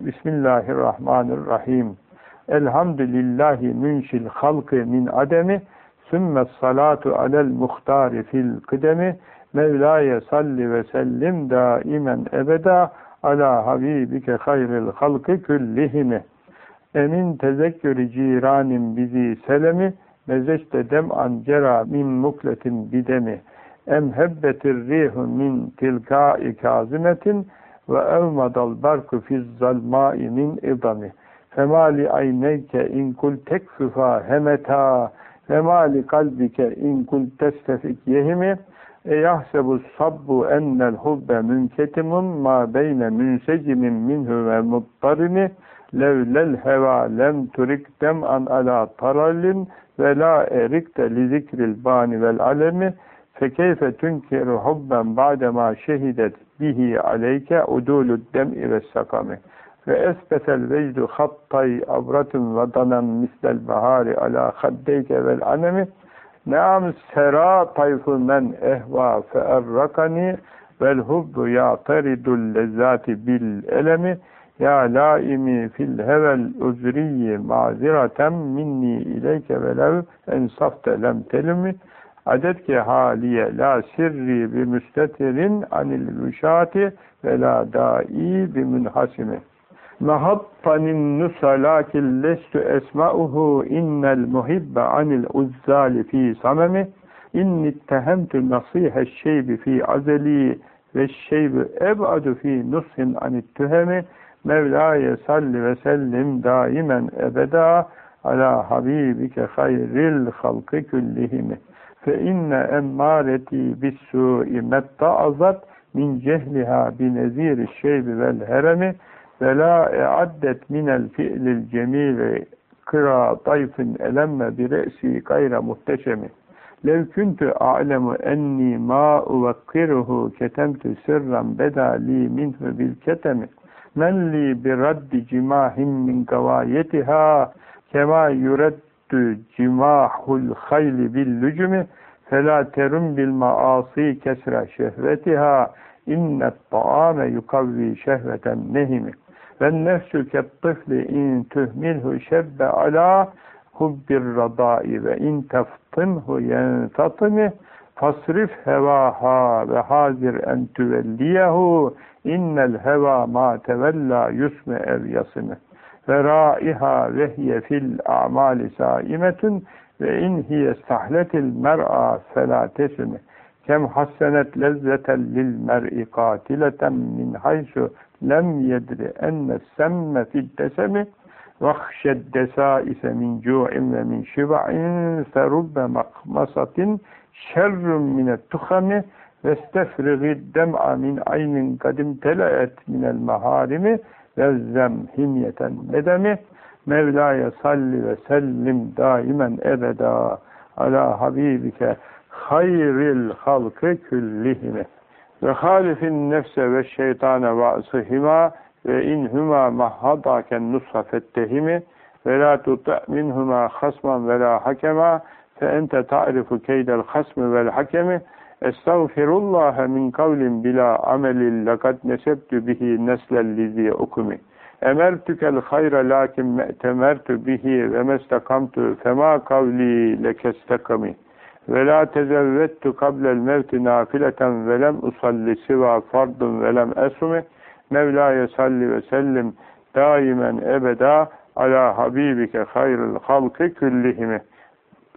Bismillahirrahmanirrahim. Elhamdülillahi münşil halkı min ademi. Sümme salatu alel muhtari fil kıdemi. Mevla'ye salli ve sellim daimen ebeda ala habibike hayril halkı küllihimi. Emin tezekkürü ciranim bizi selemi mezeçte dem'an cera min mukletin bidemi emhebbetir rihu min tilkai kazimetin ve evmadal barku fiz zalmai min idami. Femali ayneyke in kul tekfüfa hemeta. Ve mali kalbike in kul testefik yehimi. E yahsebu sabbu ennel hubbe münketimun ma beyne münsecimin minhu ve muttarimi. Levlel heva lem turik dem an ala tarallin ve la erikte li zikril bani vel alemi. Fekeyfe tunkiru hubben ba'dema şehidet bihi aleyke udulud dem'i ve sakami. Ve esbetel vecdu hattay avratun vadanan mislel bahari ala haddeyke vel anemi. Neam sera tayfu men ehva fe errakani vel hubbu ya'teridul lezzati bil elemi. Ya laimi fil hevel uzriyi maziraten minni ileyke velev ensafte lem telimi adetke haliye la sirri bi müstetirin anil rüşati ve la da'i bi münhasimi Mehattanin nusalakil lestu esma'uhu innel muhibbe anil uzzali fi samemi inni tehemtü nasihe şeybi fi azeli ve şeybi ebadu fi nushin anit tühemi Mevla'ye salli ve sellim daimen ebeda fe inne emmâreti bis-sû'i metta'azat min cehliha bi nezîri şeybi vel heremi ve la e'addet minel fi'lil cemîli kıra dayfin elemme bi re'si gayre muhteşemi. Lev kuntu a'lemu enni ma uvekkiruhu ketemtu sirran bedali minhu bil ketemi. Men li bi raddi cimahim min gavayetiha kema yureddu cimahul hayli bil lücumi fela terum bil maasi kesra şehvetiha innet ta'ame yukavvi şehveten nehimi. Ve nefsü kettifli in tuhmilhu şebbe ala hubbir radai ve in teftinhu yentatimi fasrif hevaha ve hazir en tüvelliyehu innel heva ma tevella yusme ev yasime ve raiha ve hiye fil a'mali saimetun ve in hiye stahletil mer'a felatesimi kem hassenet lezzeten lil mer'i katileten min haysu lem yedri enne semme fil desemi vahşed desaise min cu'in ve min şiba'in ferubbe makmasatin şerrun minet tuhami ve stefrigi dem'a min aynin kadim teleet minel maharimi ve zem himyeten nedemi Mevla'ya salli ve sellim daimen ebeda. Ala habibike hayril halkı küllihime. Ve halifin nefse ve şeytane vasıhima ve inhuma mahhadaken nusha fettehimi ve la tuta' minhuma hasman ve la hakema. Fe ente ta'rifu keydel hasmi vel hakemi estağfirullah min kavlin bila amelin lekad nesebtü bihi neslel lizi okumi. Emertükel hayra lakin me'temertü bihi ve mestakamtü fema kavli lekestekami. Ve la tezevvettu kablel mevti nafileten ve lem usalli siva fardun ve lem esumi. Mevla'ya salli ve sellim daimen ebeda ala habibike hayrıl halkı küllihimi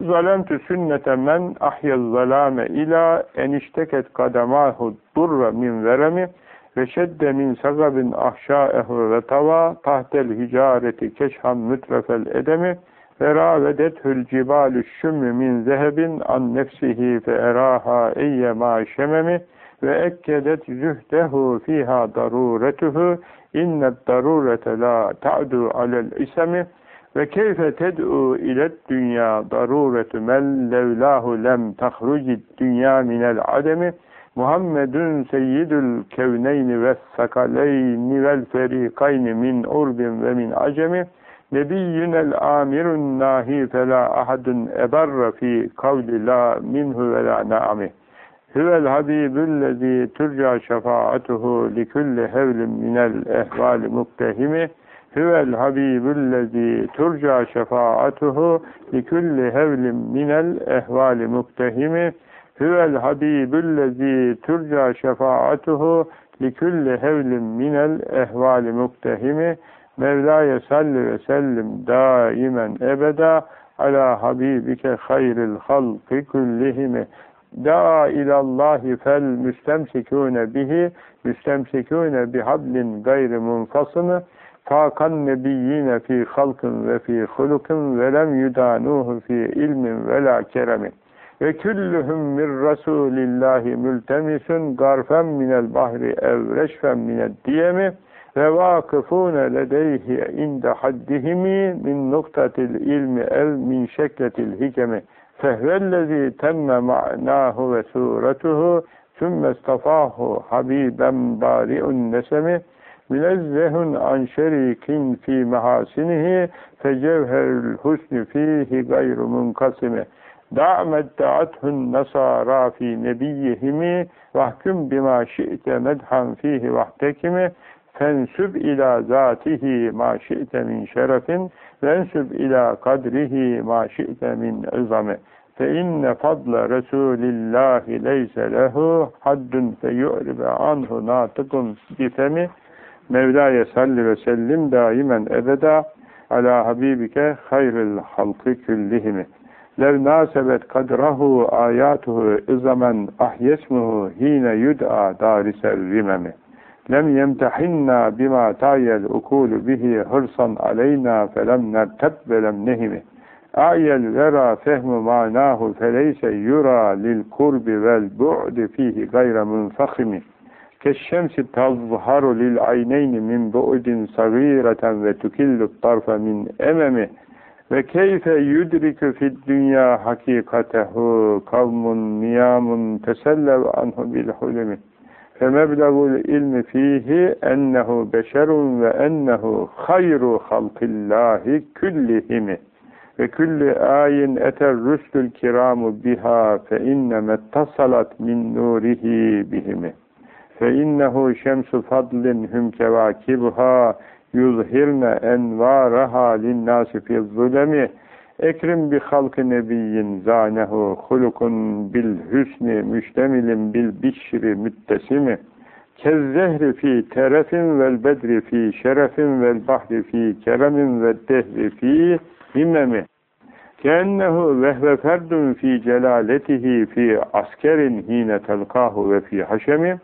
zalemtü sünnete men ahyel zalame ila enişteket kademahu durra min veremi ve şedde min sagabin ahşâehu ve tava tahtel hicareti keşhan mütrefel edemi ve ravedethül cibalü şümmü min zehebin an nefsihi fe eraha eyyema şememi ve ekkedet zühdehu fiha daruretuhu innet darurete la ta'du alel isemi ve keyfe ted'u ilet dünya daruretu mel levlahu lem tahrucid dünya minel ademi Muhammedun seyyidül kevneyni ve sakaleyni vel ferikayni min urbin ve min acemi Nebiyyünel amirun nahi fela ahadun ebarra fi kavli la minhu ve la naami. Huvel habibüllezî turca şefaatuhu likulli hevlim minel ehvali muktehimi Huvel habibüllezî turca şefaatuhu likulli hevlim minel ehvali muktehimi. Huvel habibüllezî turca şefaatuhu likulli hevlim minel ehvali muktehimi. Mevla'ya salli ve sellim daimen ebeda ala habibike hayril halki kullihimi. Da ilallahi fel müstemsikûne bihi müstemsikûne bihablin gayri munfasını fakan nebiyyine fi halkın ve fi hulukun ve lem yudanuhu fi ilmin ve la keremin ve küllühüm min rasulillahi mültemisun garfen minel bahri evreşfen mined diyemi ve vakıfune ledeyhi inde haddihimi min noktatil ilmi ev min şekletil hikemi. Fehvellezi temme ma'nahu ve suretuhu sümme istafahu habiben bari'un nesemi münezzehun an şerikin fi mehasinihi fecevherül husnü fihi gayru munkasimi da'met da'athun nasara fi nebiyyihimi vahküm bima şi'te medhan fihi vahtekimi fensüb ila zatihi ma şi'te min şerefin vensüb ila kadrihi ma şi'te min izami fe inne fadla Resulillahi leyse lehu haddun fe yu'ribe anhu natıkun bifemi Mevla'ya salli ve sellim daimen ebeda ala habibike hayril halkı küllihimi. Lev nasebet kadrahu ayatuhu izamen ahyesmuhu hine yud'a darisel rimemi lem yemtehinna bima tayel ukulu bihi hırsan aleyna felem nerteb ve lem nehimi. Ayel vera fehmu manahu feleyse yura lil kurbi vel bu'di fihi gayre munfahimi Keşşemsi tazharu lil ayneyni min bu'din sagireten ve tukillu tarfe min ememi ve keyfe yudrikü fid dünya hakikatehu kavmun niyamun tesellev anhu bil hulmi fe meblagul ilmi fihi ennehu beşerun ve ennehu hayru halkillahi küllihimi ve külli ayin eter rüstül kiramu biha fe innemettassalat min nurihi bihimi ve innehu şemsu fadlin hum kevakibuha yuzhirne envaraha linnâsi fi zulemi. Ekrim bi halkı nebiyyin zânehu hulukun bil hüsni müştemilin bil bişri müttesimi. Kez zehri fi terefin vel bedri fi şerefin vel bahri fi keremin ve dehri fi himmemi keennehu vehve ferdun fi celaletihi fi askerin hine telkahu ve fi haşemi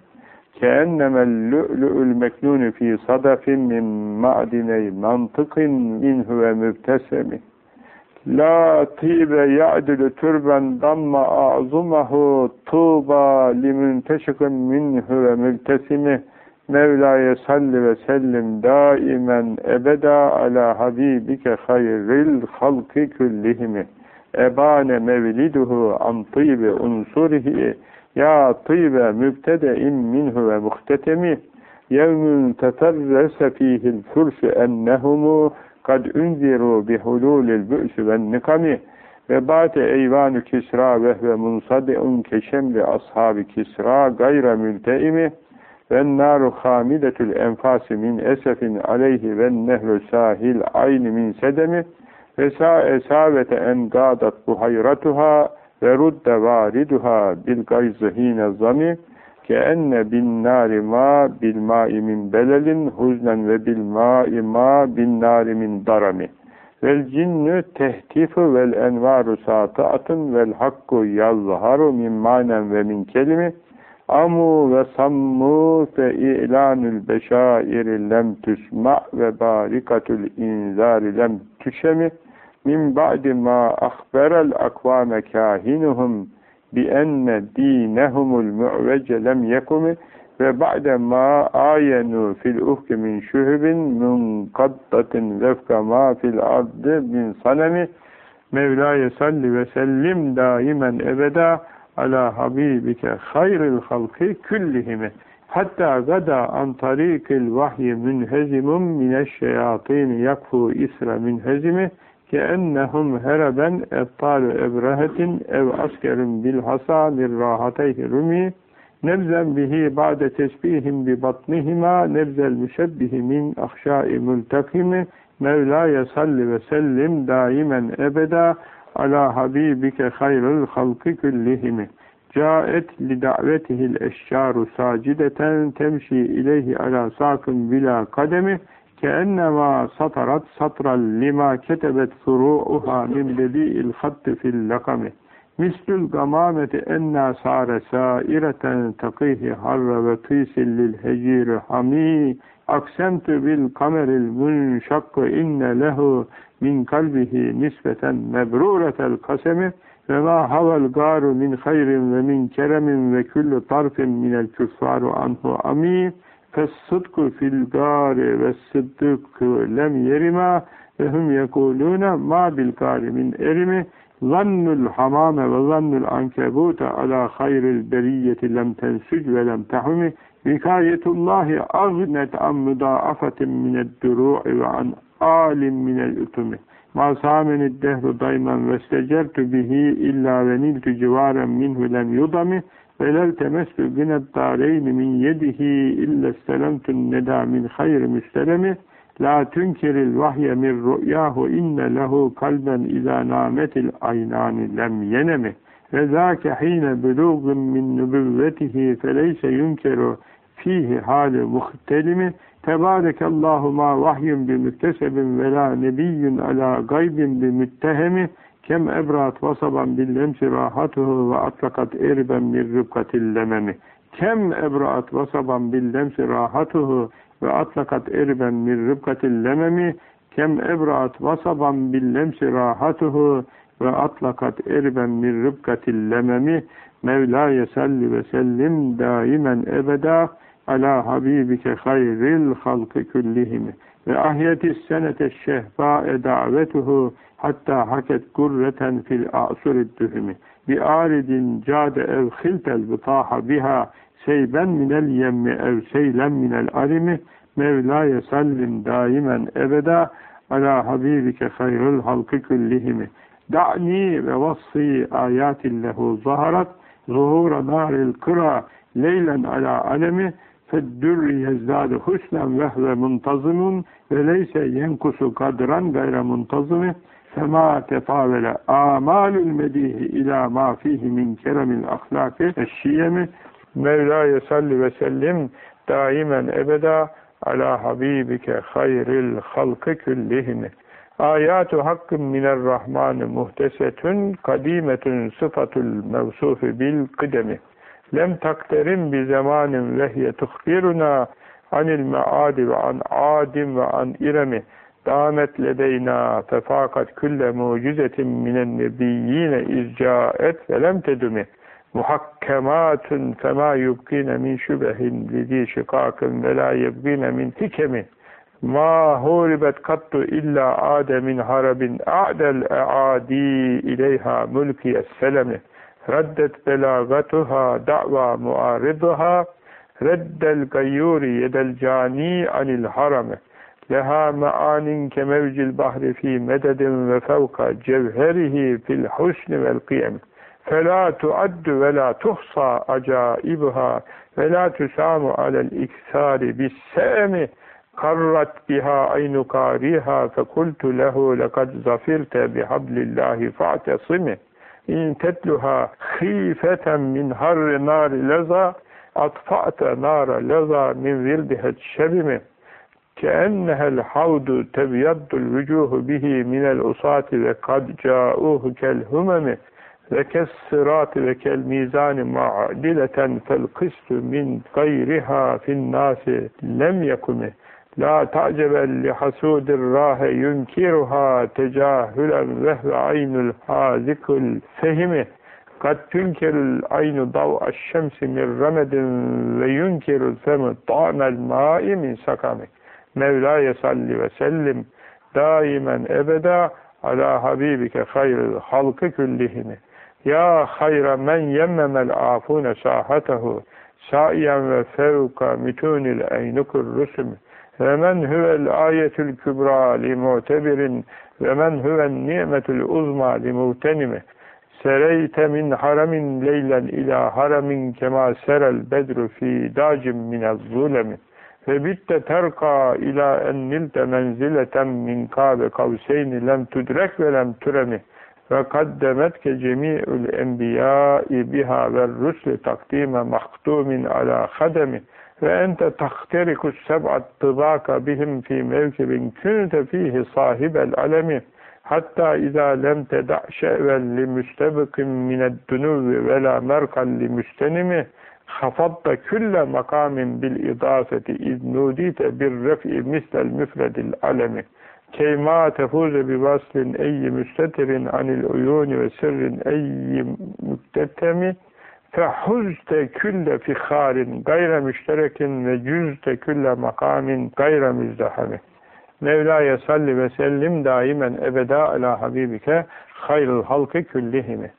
keennemel lü'lü'ül meknûnü fi sadafin min ma'diney mantıkın minhu ve mübtesemi La tibe ya'dülü türben damma a'zumahu tuğba limünteşikin minhu ve mültesimi Mevla'ya salli ve sellim daimen ebeda ala habibike hayril halki küllihimi أبان مولده عن طيب أنصره. يا طيب مبتدأ منه ومختتمه يوم تترس فيه الفرس أنهم قد أنذروا بحلول البؤس والنقم. وبات أيوان كسرى وهو منصدئ كشمل أصحاب كسرى غير ملتئم. والنار خامدة الأنفاس من أسف عليه والنهر ساهل عين من سدمه aleyhi ve nehru sahil ayni min sedemi ve sa esavete en gadat buhayratuha ve rudde variduha bil gayzı hine zami keenne bin nari ma bil ma'i min belelin huznen ve bil ma'i ma bin nari min darami. Vel cinnü tehtifu vel envaru sataatın vel hakku yazharu min manen ve min kelimi amu ve sammu fe ilanül beşairi lem tüsma ve barikatul inzari lem tüşemi. Min ba'di ma ahberel akvame kahinuhum bi enne dinehumul mu'vece lem yekumi. Ve ba'de ma ayenu fil ufki min şühübin munkaddatin vefka ma fil ardı min sanemi. Mevla'ya salli ve sellim daimen ebeda على حبيبك خير الخلق كلهم. حتى غدا عن طريق الوحي منهزم من الشياطين يكفو إسر منهزمه كأنهم هربا أبطال إبرهة أو عسكر بالحصى من راحتيه رمي. نبذا به بعد تشبيهم ببطنهما نبذ المشبه من أخشاء ملتقمه مولاي صل وسلم دائما أبدا. ala habibike hayrul halkı küllihimi. Caet li davetihil eşşaru sacideten temşi ileyhi ala sakın bila kademi. Keennema satarat satral lima ketebet suru'uha min bedi'il hattı fil lakami. Mislül gamameti enna sare saireten takihi harra ve tîsil lil heciri hamî aksemtü bil kameril münşakkı inne lehu min kalbihi nisbeten mebruretel kasemi ve ma havel garu min hayrin ve min keremin ve küllü tarfin minel küffaru anhu ami fessıdku fil gari ve sıddıku lem yerima ve hum yekulune ma bil gari min erimi. Zannul hamame ve zannul ankebute ala hayril beriyeti lem tensüc ve lem tahumi vikayetullahi agnet an müdaafatin mined duru'i ve an alim minel ütumi. Ma sâmenid dehru dayman vestecertu bihi illa veniltu civaren minhu lem yudami velev temessü günet dâreyni min yedihi ille selemtun neda min hayr müstelemi. La tünkiril vahye min rü'yahu inne lehu kalben izâ nâmetil aynâni lem yenemi. Ve zâke hîne bulûgum min nübüvvetihi feleyse yunkeru fihi hâli muhtelimi. Tebârekallahu ma vahyun bi müktesebin ve la nebiyyun ala gaybin bi müttehemi kem ebrat vasaban billemsi rahatuhu ve atlakat erben min rübkatil lememi. Kem ebrat vasaban billemsi rahatuhu ve atlakat erben min rıbkatil lememi kem ebrat vasaban billemsi rahatuhu ve atlakat erben min rıbkatil lememi. Mevla'ye salli ve sellim daimen ebeda ala habibike hayril halkı küllihimi ve ahyetis senete şehbâe davetuhu hatta haket gurreten fil a'surid bi aridin cade ev khiltel bitaha biha seyben minel yemmi ev seylen minel arimi Mevla'ye sallim daimen ebeda ala habibike hayrul halkı küllihimi da'ni ve vassi ayatin lehu zaharat zuhura naril kıra leylen ala alemi feddürri yezdâdu husnen vehve muntazimun ve leyse yenkusu kadran gayre muntazimi. Fema tefavele amalül medihi ila ma fihi min keremil ahlaki eşşiyemi Mevla'ye salli ve sellim daimen ebeda ala habibike hayril halkı küllihimi ayatu hakkın minerrahmani muhtesetün kadimetün sıfatul mevsufi bil kıdemi lem takterim bi zamanin vehye tuhbiruna anil meadi ve an adim ve an iremi. Damet ledeyna fefakat külle mucizetin minen nebiyyine izcaet ve lem tedumi. Muhakkematun fema yubkine min şübehin lidi şikakın ve la yebgine min hikemi. Ma huribet kattu illa ademin harabin a'del e'adi ileyha mülkiye selemi ردت بلاغتها دعوى معارضها رد القيور يد الجاني عن الحرم. لها معان كموج البحر في مدد وفوق جوهره في الحسن والقيم. فلا تعد ولا تحصى عجائبها ولا تسام على الإكثار بالسأم. قرت بها عين قاريها فقلت له لقد ظفرت بحبل الله فاعتصمه إن تتلها خيفة من هر نار لذا أطفأت نار لذا من ظلها الشبمة كأنها الحوض تبيض الوجوه به من العصاة وقد جاءوه كالهمم. وكالصراط وكالميزان معدلة فالقسط من غيرها في الناس لم يقم la ta'cebel li hasudir rahe yunkiruha tecahülen vehve aynul hazikul fehimi. Kad tünkerül aynu dav'a şemsi min remedin ve yunkirül femi ta'mel ma'i min sakami. Mevla'ye salli ve sellim daimen ebeda ala habibike hayrıl halkı küllihini. Ya hayra men yemmemel afune sahatehu saiyen ve fevka mütunil eynukur rusum ve men huvel ayetül kübra li mu'tebirin ve men huven ni'metül uzma li muhtenimi sereyte min haramin leylen ila haramin kema serel bedru fi dacim minez zulemi. Ve bitte terka ila en nilte menzileten min kabe kavseyni lem tudrek ve lem türemi. Ve kaddemetke cemi'ül enbiyai biha ve rusli takdime mahtumin ala hademi ve ente tahterikus seb'at tıbaka bihim fi mevkibin künte fihi sahibel alemi. Hatta izâ lem teda' şe'vel li müstebikin mined dunuvi ve la merkan li müstenimi. Hafatta külle makamin bil idafeti iznudite bir ref'i mislel müfredil alemi. Keyma tefuze bi vaslin eyyi müstetirin anil uyuni ve sirrin eyyi müktetemi fehuzte külle fiharin gayre müşterekin ve cüzte külle makamin gayre müzdahami Mevla'ya salli ve sellim daimen ebeda ala habibike hayrıl halkı küllihimi.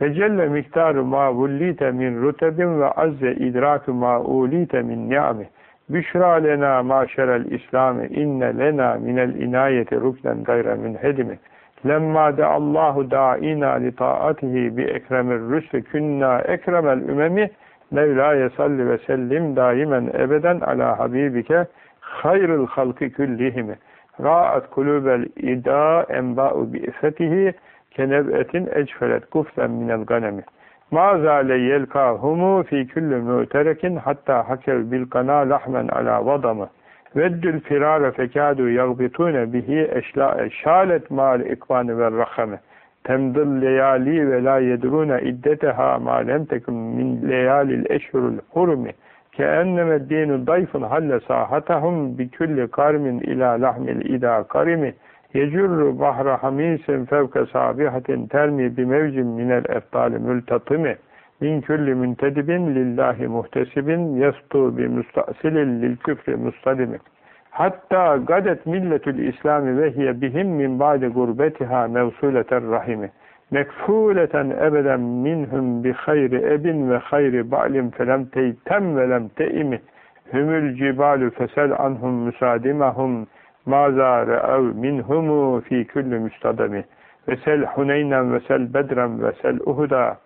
Ve celle miktaru ma vullite min rutebin ve azze idraku ma ulite min ni'ami. Büşra lena maşerel İslami inne lena minel inayeti ruknen gayre münhedimi. Lemma de Allahu da'ina li taatihi bi ekremir rüsü künna ekremel ümemi Mevla'ya salli ve sellim daimen ebeden ala habibike hayrıl halkı küllihimi. Ra'at kulubel ida enba'u bi'fetihi keneb'etin ecfelet kuflen minel ganemi. Ma zâle yelkâhumu fî küllü müterekin hatta hakev bil kana lahmen ala vadamı ودوا الفرار فكادوا يغبطون به شالت مع الإكوان والرخمة تمضي الليالي ولا يدرون عدتها ما لم تكن من ليالي الأشهر الحرم. كأنما الدين ضيف حل ساحتهم بكل قرم إلى لحم الإذا قرم. يجر بحر حميس فوق صابحة ترمي بموج من الأبطال ملتطمه min külli müntedibin lillahi muhtesibin yastu bi müstasilin lil küfri mustadimi. Hatta gadet milletül İslami ve hiye bihim min ba'de gurbetiha mevsuleter rahimi. Mekfuleten ebeden minhum bi hayri ebin ve hayri ba'lim felem teytem ve lem teimi. Hümül cibalu fesel anhum müsadimahum maza re'ev minhumu fi kulli müstadami ve sel huneynen ve sel bedren ve sel uhuda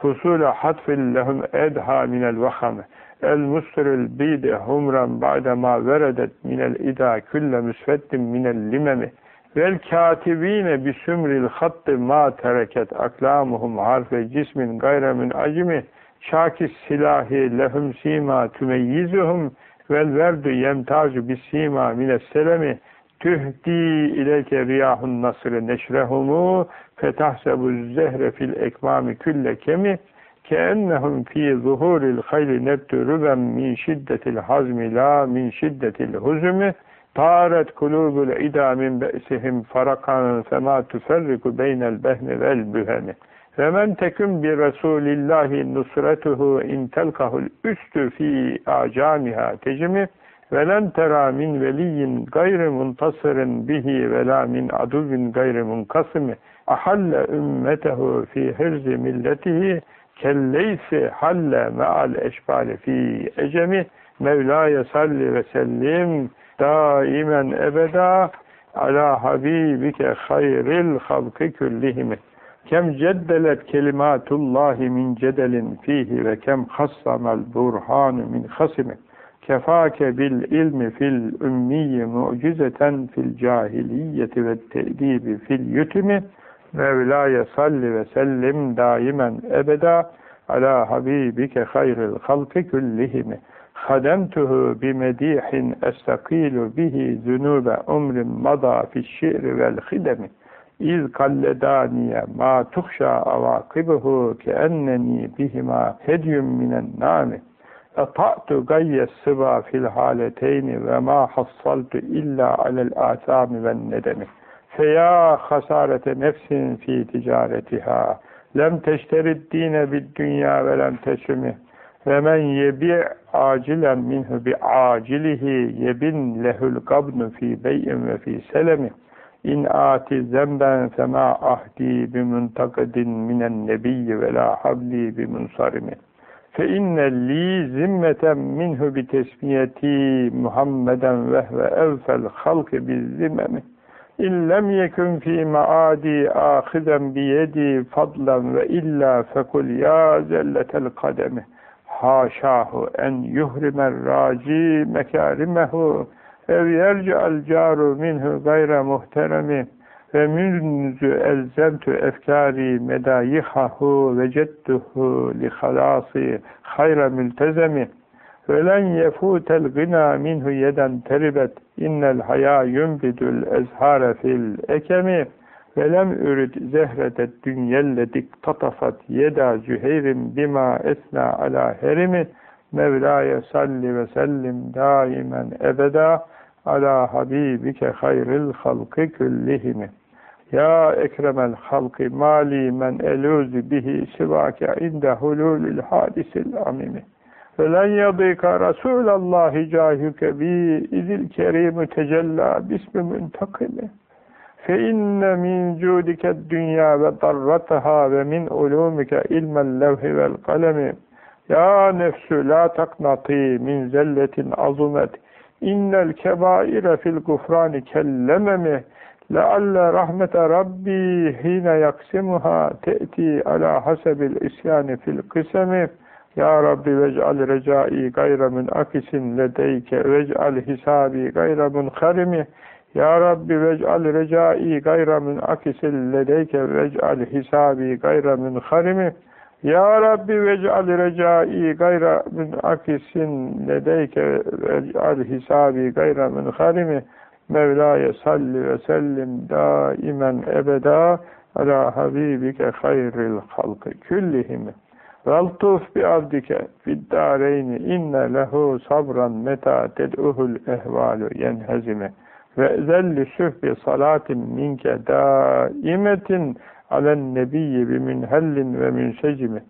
fusule hatfil lehum edha minel vahame. El mustiril bide humran ba'de ma veredet minel ida külle müsveddin minel limemi. Vel katibine bi sümril hattı ma tereket aklamuhum harfe cismin gayremin acimi şakis silahi lehum sima tümeyyizuhum vel verdu yemtazu bis sima mines selemi. Tühdi ileke riyahun nasrı neşrehumu fetahsebu zehre fil ekmami külle kemi keennehum fi zuhuril hayli nebtu rübem min şiddetil hazmi la min şiddetil huzumi Taret kulubul ida min be'sihim farakan fema tüferriku beynel behni vel bühemi. Ve men teküm bi Resulillahi nusretuhu in telkahul üstü fi acamiha tecimi ve len tera min veliyin gayri muntasırın bihi ve la min aduvin gayri munkasimi ahalle ümmetehu fi hirzi milletihi kelleysi halle me'al eşbali fi ecemi Mevla'ya salli ve sellim daimen ebeda ala habibike hayril halkı küllihimi. Kem ceddelet kelimatullahi min cedelin fihi ve kem hassamel burhanu min hasimi. Kefake bil ilmi fil ümmiyi mucizeten fil cahiliyeti ve te'dibi fil yutimi. Mevla'ya salli ve sellim daimen ebeda ala habibike hayril halkı küllihimi. Hademtuhu bimedihin estakilu bihi zünube umrin mada fi şi'ri vel hidemi iz kalledaniye ma tuhşa avakibuhu ke enneni bihima hedyum minen nami Ata'tu gayye sıva fil haleteyni ve ma hassaltu illa alel asami ven nedemi. Feya hasarete nefsin fi ticaretiha. Lem teşterid dine bid dünya ve lem teşimi. Ve men yebi acilen minhu bi acilihi yebin lehul gabnu fi bey'in ve fi selemi. İn ati zemben fema ahdi bi muntakadin minen nebiyyi ve la habli bi munsarimi. Fe inne li zimmeten minhu bi tesmiyeti Muhammeden ve ve evfel halki biz zimmemi İllem yekun fi maadi ahiden bi yedi fadlan ve illa fekul ya zelletel kademi haşahu en yuhrimer raci mekarimehu ev ve münzü elzemtu efkari medayihahu ve cedduhu li halasi hayra mültezemi. Ve len yefutel gına minhu yeden teribet innel haya yumbidul ezhare fil ekemi. Ve lem ürid zehretet dünyelledik tatafat yeda züheyrin bima esna ala herimi. Mevla'ya salli ve sellim daimen ebeda ala habibike hayril halkı küllihimi. Ya ekremel halkı mali men eluzu bihi sivake inde hululil hadisil amimi. Ve len yadika Resulallahi cahüke bi izil kerimu tecella bismi müntakimi. Fe inne min cudike dünya ve darrataha ve min ulumike ilmel levhi vel kalemi. Ya nefsü la taknati min zelletin azumet. İnnel kebaire fil gufrani kellememi. Lealle rahmete rabbi hine yaksimuha te'ti ala hasebil isyani fil kısemi. Ya Rabbi vec'al recai gayre min akisin ledeyke vec'al hisabi gayre munharimi. Ya Rabbi vec'al recai gayre min akisin ledeyke vec'al hisabi gayre munharimi. Ya Rabbi vec'al recai gayra min akisin ledeyke vec'al hisabi gayra min harimi Mevla'ya salli ve sellim daimen ebeda ala habibike hayril halkı küllihimi veltuf bi abdike fid dareyni inne lehu sabran meta ted'uhul ehvalu yenhezime. Ve zelli sühbi salatin minke daimetin alen nebiyyi bi minhellin ve münsecimi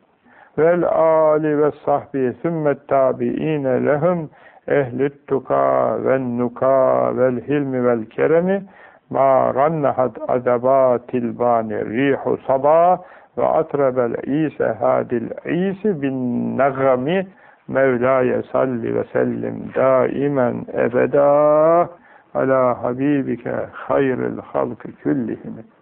vel ali ve sahbi sümmet tabiine lehum ehlüt tuka ve nuka vel hilmi vel keremi ma rannahat adabatil bani rihu sabah ve atrabel ise hadil isi bin nagami Mevla'ya salli ve sellim daimen ebeda ala habibike hayril halkı küllihimi